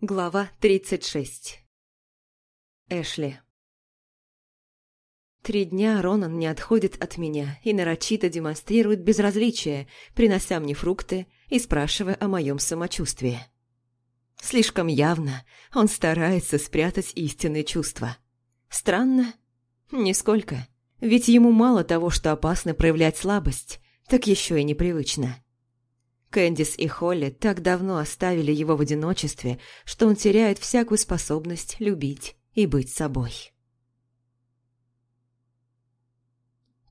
Глава 36 Эшли Три дня Ронан не отходит от меня и нарочито демонстрирует безразличие, принося мне фрукты и спрашивая о моем самочувствии. Слишком явно он старается спрятать истинные чувства. Странно? Нисколько. Ведь ему мало того, что опасно проявлять слабость, так еще и непривычно. Кэндис и Холли так давно оставили его в одиночестве, что он теряет всякую способность любить и быть собой.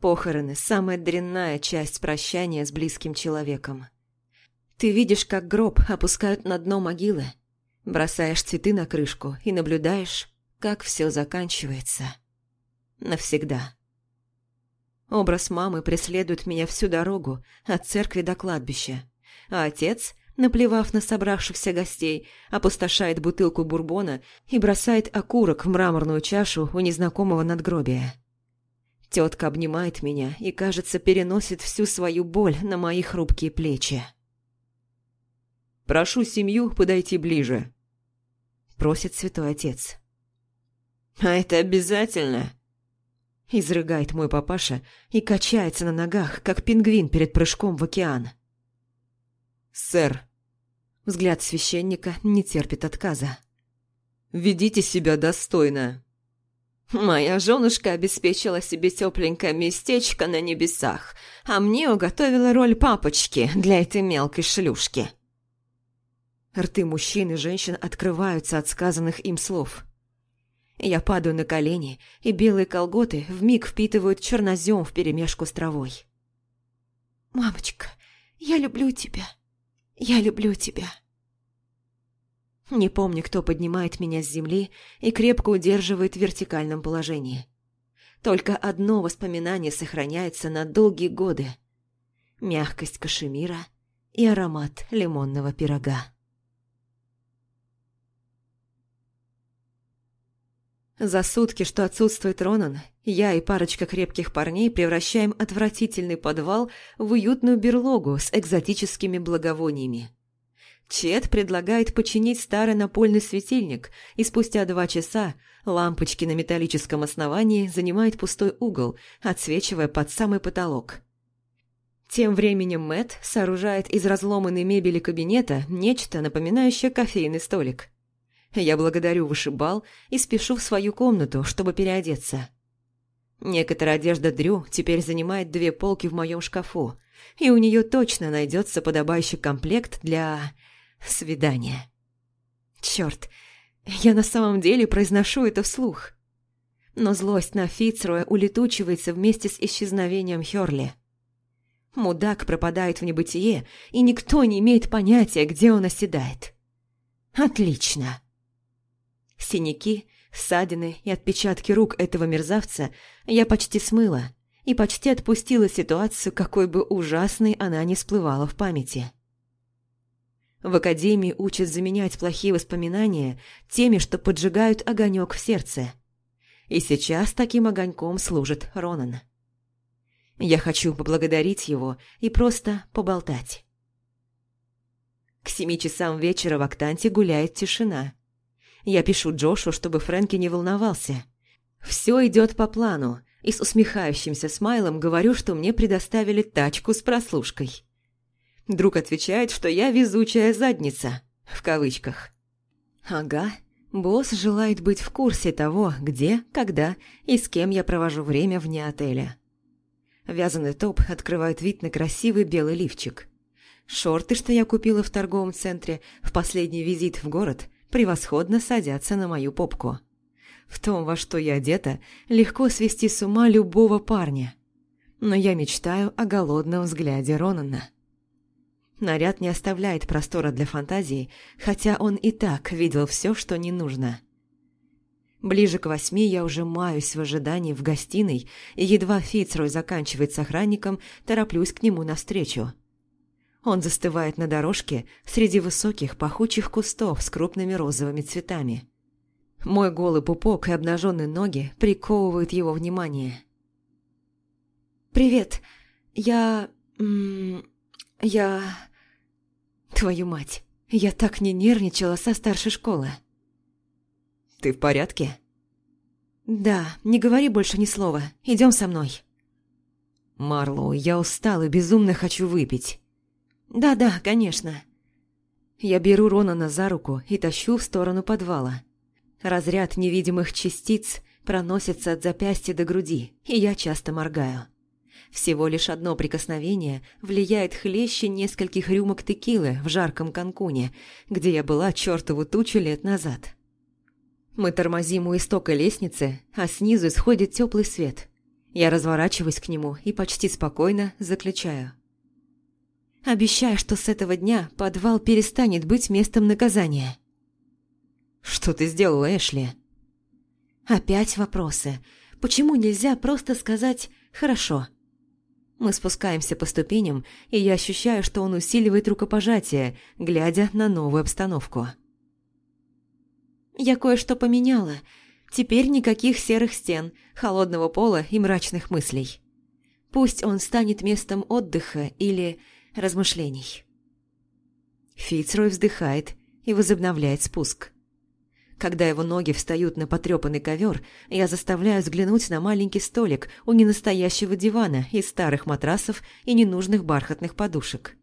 Похороны – самая дрянная часть прощания с близким человеком. Ты видишь, как гроб опускают на дно могилы, бросаешь цветы на крышку и наблюдаешь, как все заканчивается. Навсегда. Образ мамы преследует меня всю дорогу, от церкви до кладбища а отец, наплевав на собравшихся гостей, опустошает бутылку бурбона и бросает окурок в мраморную чашу у незнакомого надгробия. Тетка обнимает меня и, кажется, переносит всю свою боль на мои хрупкие плечи. «Прошу семью подойти ближе», – просит святой отец. «А это обязательно?» Изрыгает мой папаша и качается на ногах, как пингвин перед прыжком в океан. «Сэр». Взгляд священника не терпит отказа. «Ведите себя достойно». «Моя женушка обеспечила себе тепленькое местечко на небесах, а мне уготовила роль папочки для этой мелкой шлюшки». Рты мужчин и женщин открываются от сказанных им слов. Я падаю на колени, и белые колготы вмиг впитывают чернозем вперемешку с травой. «Мамочка, я люблю тебя», я люблю тебя». Не помню, кто поднимает меня с земли и крепко удерживает в вертикальном положении. Только одно воспоминание сохраняется на долгие годы. Мягкость кашемира и аромат лимонного пирога. За сутки, что отсутствует Ронан, я и парочка крепких парней превращаем отвратительный подвал в уютную берлогу с экзотическими благовониями. Чет предлагает починить старый напольный светильник, и спустя два часа лампочки на металлическом основании занимают пустой угол, отсвечивая под самый потолок. Тем временем Мэт сооружает из разломанной мебели кабинета нечто, напоминающее кофейный столик. Я благодарю вышибал и спешу в свою комнату, чтобы переодеться. Некоторая одежда Дрю теперь занимает две полки в моем шкафу, и у нее точно найдется подобающий комплект для... свидания. Черт, я на самом деле произношу это вслух. Но злость на Фицроя улетучивается вместе с исчезновением Хёрли. Мудак пропадает в небытие, и никто не имеет понятия, где он оседает. Отлично. Синяки Ссадины и отпечатки рук этого мерзавца я почти смыла и почти отпустила ситуацию, какой бы ужасной она ни всплывала в памяти. В академии учат заменять плохие воспоминания теми, что поджигают огонек в сердце. И сейчас таким огоньком служит Ронан. Я хочу поблагодарить его и просто поболтать. К семи часам вечера в Актанте гуляет тишина – я пишу Джошу, чтобы Фрэнки не волновался. Все идет по плану, и с усмехающимся смайлом говорю, что мне предоставили тачку с прослушкой. Друг отвечает, что я везучая задница, в кавычках. Ага, босс желает быть в курсе того, где, когда и с кем я провожу время вне отеля. Вязаный топ открывает вид на красивый белый лифчик. Шорты, что я купила в торговом центре в последний визит в город, превосходно садятся на мою попку. В том, во что я одета, легко свести с ума любого парня. Но я мечтаю о голодном взгляде Ронана. Наряд не оставляет простора для фантазии, хотя он и так видел все, что не нужно. Ближе к восьми я уже маюсь в ожидании в гостиной, и едва Фицрой заканчивает с охранником, тороплюсь к нему навстречу. Он застывает на дорожке среди высоких пахучих кустов с крупными розовыми цветами. Мой голый пупок и обнаженные ноги приковывают его внимание. «Привет, я... я... твою мать, Я так не нервничала со старшей школы. Ты в порядке? Да, не говори больше ни слова. Идем со мной. Марлоу, я устал и безумно хочу выпить. Да-да, конечно. Я беру Ронана за руку и тащу в сторону подвала. Разряд невидимых частиц проносится от запястья до груди, и я часто моргаю. Всего лишь одно прикосновение влияет хлеще нескольких рюмок текилы в жарком Канкуне, где я была чертову тучу лет назад. Мы тормозим у истока лестницы, а снизу исходит теплый свет. Я разворачиваюсь к нему и почти спокойно заключаю. Обещаю, что с этого дня подвал перестанет быть местом наказания. Что ты сделала, Эшли? Опять вопросы. Почему нельзя просто сказать «хорошо»? Мы спускаемся по ступеням, и я ощущаю, что он усиливает рукопожатие, глядя на новую обстановку. Я кое-что поменяла. Теперь никаких серых стен, холодного пола и мрачных мыслей. Пусть он станет местом отдыха или размышлений. Фицрой вздыхает и возобновляет спуск. Когда его ноги встают на потрепанный ковер, я заставляю взглянуть на маленький столик у ненастоящего дивана из старых матрасов и ненужных бархатных подушек.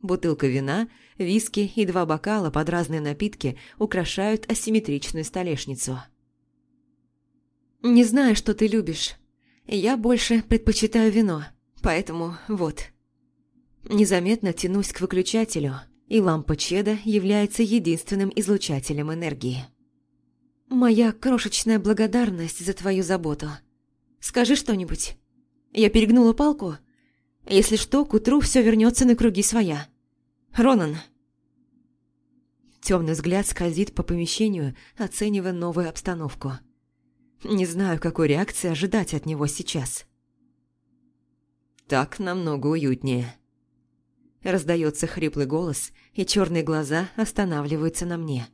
Бутылка вина, виски и два бокала под разные напитки украшают асимметричную столешницу. «Не знаю, что ты любишь. Я больше предпочитаю вино, поэтому вот». Незаметно тянусь к выключателю – и лампа Чеда является единственным излучателем энергии. «Моя крошечная благодарность за твою заботу. Скажи что-нибудь. Я перегнула палку? Если что, к утру все вернется на круги своя. Ронан!» Темный взгляд скользит по помещению, оценивая новую обстановку. Не знаю, какой реакции ожидать от него сейчас. «Так намного уютнее», Раздается хриплый голос, и черные глаза останавливаются на мне.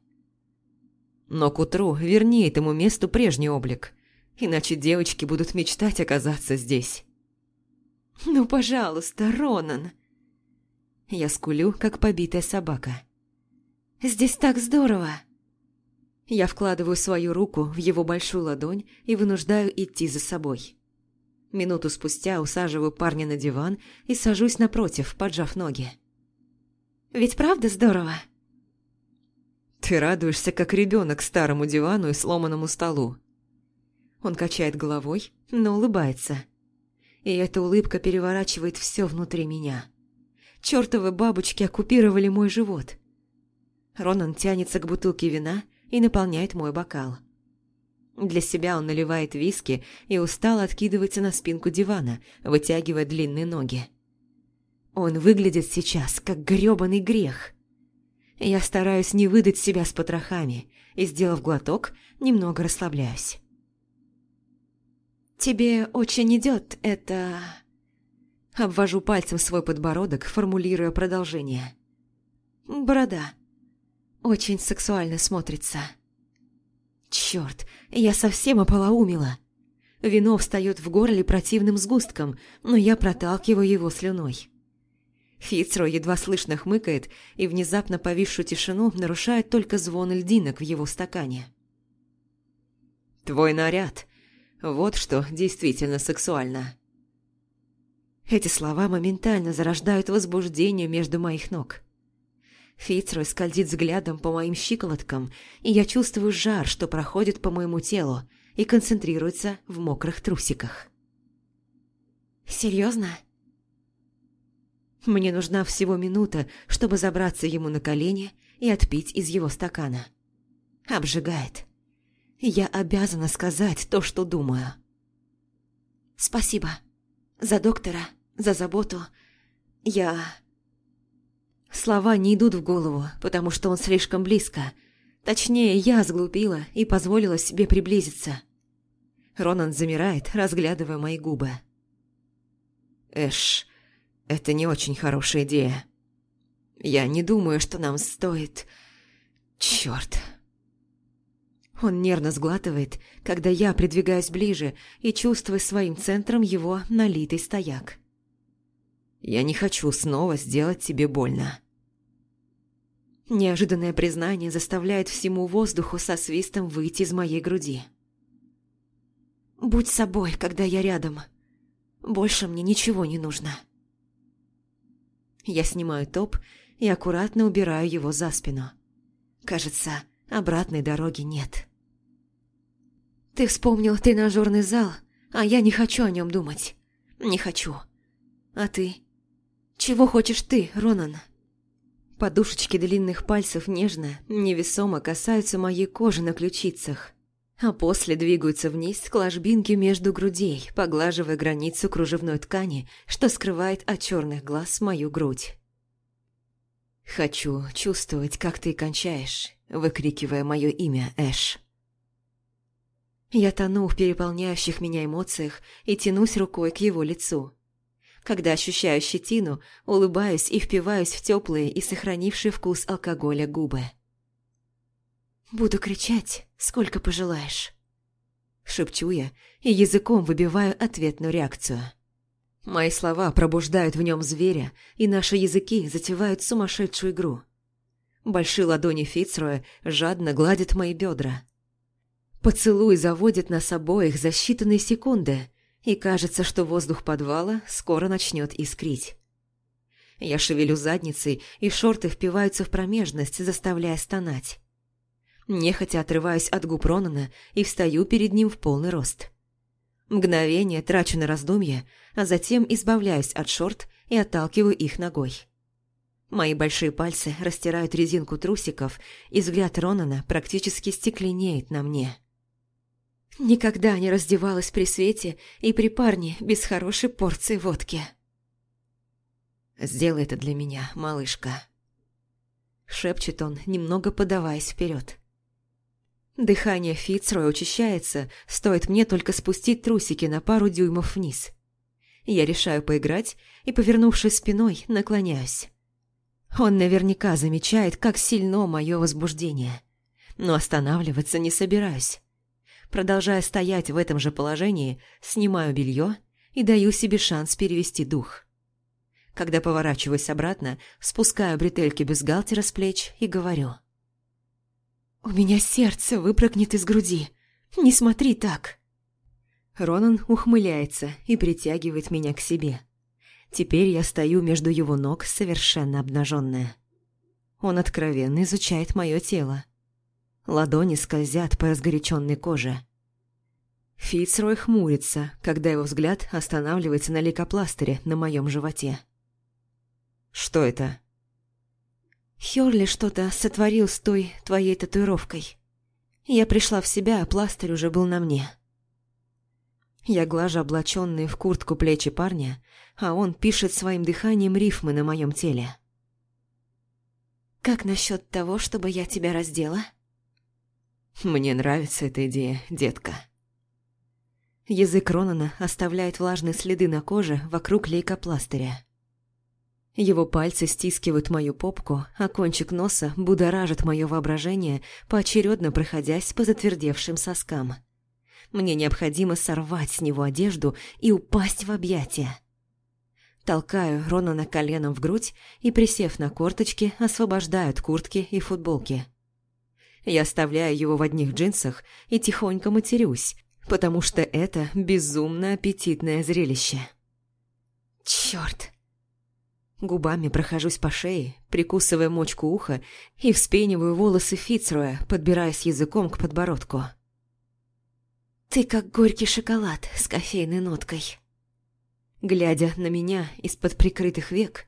Но к утру верни этому месту прежний облик, иначе девочки будут мечтать оказаться здесь. «Ну, пожалуйста, Ронан!» Я скулю, как побитая собака. «Здесь так здорово!» Я вкладываю свою руку в его большую ладонь и вынуждаю идти за собой. Минуту спустя усаживаю парня на диван и сажусь напротив, поджав ноги. «Ведь правда здорово?» «Ты радуешься, как ребенок старому дивану и сломанному столу». Он качает головой, но улыбается. И эта улыбка переворачивает все внутри меня. Чёртовы бабочки оккупировали мой живот. Ронан тянется к бутылке вина и наполняет мой бокал. Для себя он наливает виски и устало откидывается на спинку дивана, вытягивая длинные ноги. Он выглядит сейчас, как грёбаный грех. Я стараюсь не выдать себя с потрохами и, сделав глоток, немного расслабляюсь. «Тебе очень идет это...» Обвожу пальцем свой подбородок, формулируя продолжение. «Борода. Очень сексуально смотрится». Черт, я совсем ополоумила. Вино встает в горле противным сгустком, но я проталкиваю его слюной. Фицро едва слышно хмыкает, и внезапно повисшую тишину нарушает только звон льдинок в его стакане. «Твой наряд. Вот что действительно сексуально». Эти слова моментально зарождают возбуждение между моих ног. Фицрой скользит взглядом по моим щиколоткам, и я чувствую жар, что проходит по моему телу и концентрируется в мокрых трусиках. «Серьезно?» Мне нужна всего минута, чтобы забраться ему на колени и отпить из его стакана. Обжигает. Я обязана сказать то, что думаю. «Спасибо. За доктора, за заботу. Я...» Слова не идут в голову, потому что он слишком близко. Точнее, я сглупила и позволила себе приблизиться. Ронан замирает, разглядывая мои губы. «Эш, это не очень хорошая идея. Я не думаю, что нам стоит... Чёрт!» Он нервно сглатывает, когда я придвигаюсь ближе и чувствую своим центром его налитый стояк. «Я не хочу снова сделать тебе больно». Неожиданное признание заставляет всему воздуху со свистом выйти из моей груди. «Будь собой, когда я рядом. Больше мне ничего не нужно». Я снимаю топ и аккуратно убираю его за спину. Кажется, обратной дороги нет. «Ты вспомнил тренажерный зал, а я не хочу о нем думать. Не хочу. А ты? Чего хочешь ты, Ронан?» Подушечки длинных пальцев нежно, невесомо касаются моей кожи на ключицах, а после двигаются вниз к ложбинке между грудей, поглаживая границу кружевной ткани, что скрывает от черных глаз мою грудь. «Хочу чувствовать, как ты кончаешь», выкрикивая мое имя Эш. Я тону в переполняющих меня эмоциях и тянусь рукой к его лицу. Когда ощущаю щетину, улыбаюсь и впиваюсь в теплые и сохранившие вкус алкоголя губы. «Буду кричать, сколько пожелаешь», — шепчу я и языком выбиваю ответную реакцию. Мои слова пробуждают в нем зверя, и наши языки затевают сумасшедшую игру. Большие ладони Фицроя жадно гладят мои бедра. Поцелуй заводит нас обоих за считанные секунды, и кажется, что воздух подвала скоро начнет искрить. Я шевелю задницей, и шорты впиваются в промежность, заставляя стонать. Нехотя отрываюсь от губ Ронана и встаю перед ним в полный рост. Мгновение трачу на раздумье, а затем избавляюсь от шорт и отталкиваю их ногой. Мои большие пальцы растирают резинку трусиков, и взгляд Ронана практически стекленеет на мне. Никогда не раздевалась при свете и при парне без хорошей порции водки. «Сделай это для меня, малышка», — шепчет он, немного подаваясь вперед. Дыхание Фицроя учащается, стоит мне только спустить трусики на пару дюймов вниз. Я решаю поиграть и, повернувшись спиной, наклоняюсь. Он наверняка замечает, как сильно мое возбуждение. Но останавливаться не собираюсь. Продолжая стоять в этом же положении, снимаю белье и даю себе шанс перевести дух. Когда поворачиваюсь обратно, спускаю бретельки бюстгальтера с плеч и говорю – «У меня сердце выпрыгнет из груди. Не смотри так!» Ронан ухмыляется и притягивает меня к себе. Теперь я стою между его ног, совершенно обнаженная. Он откровенно изучает мое тело. Ладони скользят по разгоряченной коже. Фицрой хмурится, когда его взгляд останавливается на лейкопластыре на моем животе. «Что это?» Хёрли что-то сотворил с той твоей татуировкой. Я пришла в себя, а пластырь уже был на мне. Я глажу облаченные в куртку плечи парня, а он пишет своим дыханием рифмы на моем теле. «Как насчет того, чтобы я тебя раздела?» «Мне нравится эта идея, детка». Язык Ронана оставляет влажные следы на коже вокруг лейкопластыря. Его пальцы стискивают мою попку, а кончик носа будоражит мое воображение, поочередно проходясь по затвердевшим соскам. Мне необходимо сорвать с него одежду и упасть в объятия. Толкаю Ронана коленом в грудь и, присев на корточки, освобождаю от куртки и футболки. Я оставляю его в одних джинсах и тихонько матерюсь, потому что это безумно аппетитное зрелище. Чёрт! Губами прохожусь по шее, прикусывая мочку уха и вспениваю волосы Фицроя, подбираясь языком к подбородку. «Ты как горький шоколад с кофейной ноткой». Глядя на меня из-под прикрытых век,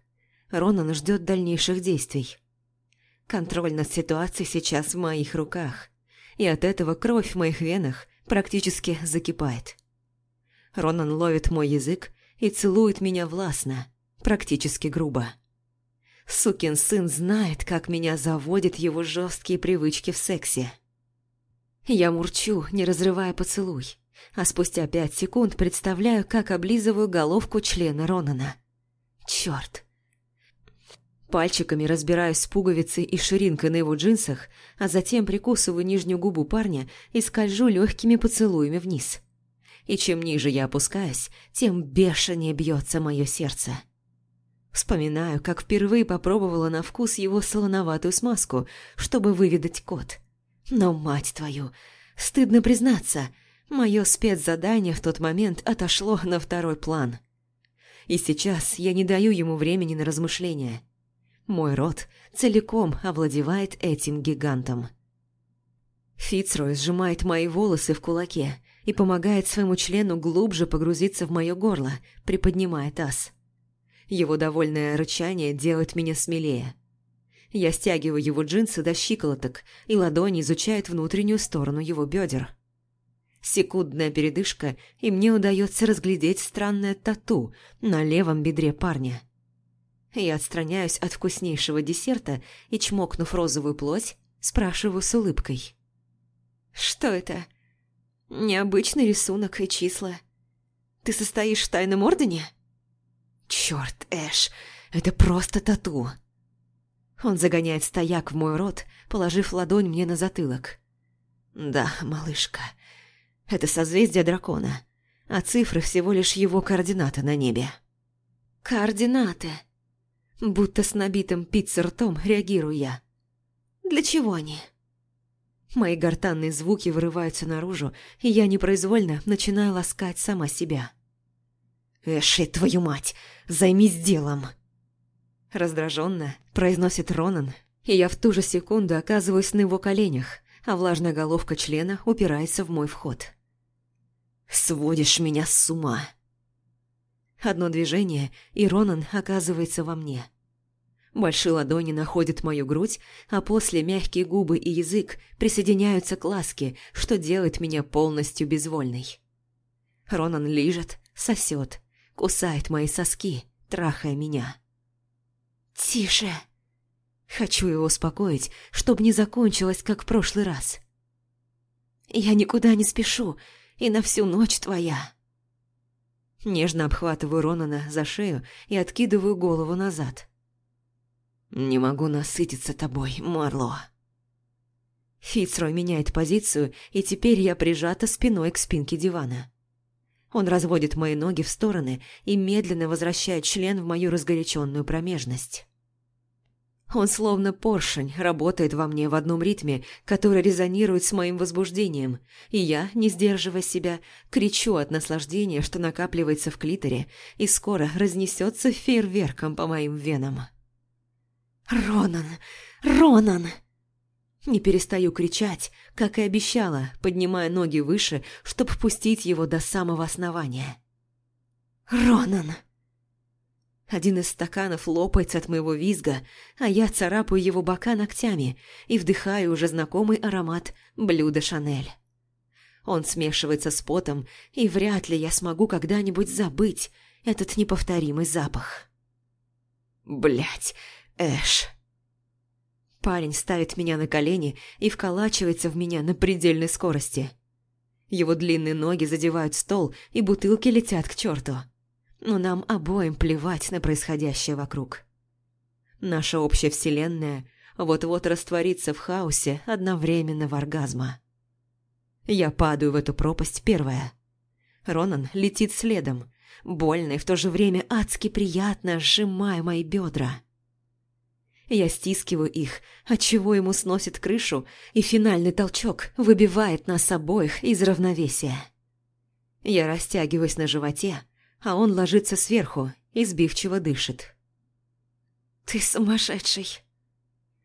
Ронан ждет дальнейших действий. Контроль над ситуацией сейчас в моих руках, и от этого кровь в моих венах практически закипает. Ронан ловит мой язык и целует меня властно, практически грубо. Сукин сын знает, как меня заводят его жесткие привычки в сексе. Я мурчу, не разрывая поцелуй, а спустя пять секунд представляю, как облизываю головку члена Ронана. Черт! Пальчиками разбираюсь с пуговицей и ширинкой на его джинсах, а затем прикусываю нижнюю губу парня и скольжу легкими поцелуями вниз. И чем ниже я опускаюсь, тем бешенее бьется мое сердце. Вспоминаю, как впервые попробовала на вкус его солоноватую смазку, чтобы выведать код. Но, мать твою, стыдно признаться, мое спецзадание в тот момент отошло на второй план. И сейчас я не даю ему времени на размышления. Мой рот целиком овладевает этим гигантом. Фицрой сжимает мои волосы в кулаке и помогает своему члену глубже погрузиться в мое горло, приподнимая таз. Его довольное рычание делает меня смелее. Я стягиваю его джинсы до щиколоток, и ладони изучают внутреннюю сторону его бедер. Секундная передышка, и мне удается разглядеть странное тату на левом бедре парня. Я отстраняюсь от вкуснейшего десерта и, чмокнув розовую плоть, спрашиваю с улыбкой. «Что это? Необычный рисунок и числа. Ты состоишь в тайном ордене?» Черт, Эш, это просто тату. Он загоняет стояк в мой рот, положив ладонь мне на затылок. Да, малышка, это созвездие дракона, а цифры всего лишь его координаты на небе. Координаты. Будто с набитым пиццей ртом реагирую я. Для чего они? Мои гортанные звуки вырываются наружу, и я непроизвольно начинаю ласкать сама себя. «Эши, твою мать, займись делом!» Раздраженно произносит Ронан, и я в ту же секунду оказываюсь на его коленях, а влажная головка члена упирается в мой вход. «Сводишь меня с ума!» Одно движение, и Ронан оказывается во мне. Большие ладони находят мою грудь, а после мягкие губы и язык присоединяются к ласке, что делает меня полностью безвольной. Ронан лижет, сосет, кусает мои соски, трахая меня. «Тише!» Хочу его успокоить, чтобы не закончилось, как в прошлый раз. «Я никуда не спешу, и на всю ночь твоя!» Нежно обхватываю Ронана за шею и откидываю голову назад. «Не могу насытиться тобой, Марло!» Фицрой меняет позицию, и теперь я прижата спиной к спинке дивана. Он разводит мои ноги в стороны и медленно возвращает член в мою разгоряченную промежность. Он словно поршень работает во мне в одном ритме, который резонирует с моим возбуждением, и я, не сдерживая себя, кричу от наслаждения, что накапливается в клиторе и скоро разнесется фейерверком по моим венам. «Ронан! Ронан!» Не перестаю кричать, как и обещала, поднимая ноги выше, чтобы впустить его до самого основания. «Ронан!» Один из стаканов лопается от моего визга, а я царапаю его бока ногтями и вдыхаю уже знакомый аромат блюда Шанель. Он смешивается с потом, и вряд ли я смогу когда-нибудь забыть этот неповторимый запах. Блять, Эш. Парень ставит меня на колени и вколачивается в меня на предельной скорости. Его длинные ноги задевают стол, и бутылки летят к черту. Но нам обоим плевать на происходящее вокруг. Наша общая вселенная вот-вот растворится в хаосе одновременного оргазма. Я падаю в эту пропасть первая. Ронан летит следом, больно и в то же время адски приятно сжимая мои бедра. Я стискиваю их, отчего ему сносит крышу, и финальный толчок выбивает нас обоих из равновесия. Я растягиваюсь на животе, а он ложится сверху и сбивчиво дышит. «Ты сумасшедший!»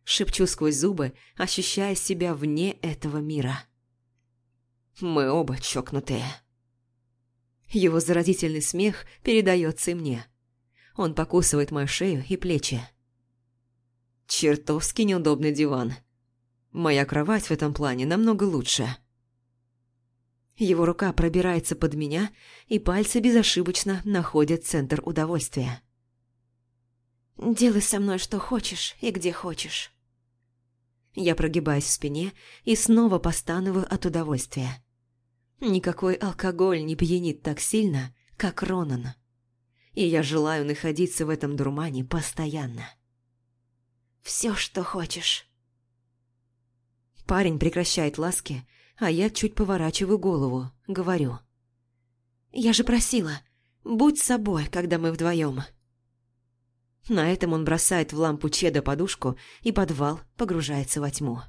Шепчу сквозь зубы, ощущая себя вне этого мира. Мы оба чокнутые. Его заразительный смех передается и мне. Он покусывает мою шею и плечи. Чертовски неудобный диван. Моя кровать в этом плане намного лучше. Его рука пробирается под меня, и пальцы безошибочно находят центр удовольствия. «Делай со мной что хочешь и где хочешь». Я прогибаюсь в спине и снова постанываю от удовольствия. Никакой алкоголь не пьянит так сильно, как Ронан. И я желаю находиться в этом дурмане постоянно. Все, что хочешь». Парень прекращает ласки, а я чуть поворачиваю голову, говорю. «Я же просила, будь собой, когда мы вдвоем». На этом он бросает в лампу Чеда подушку, и подвал погружается во тьму.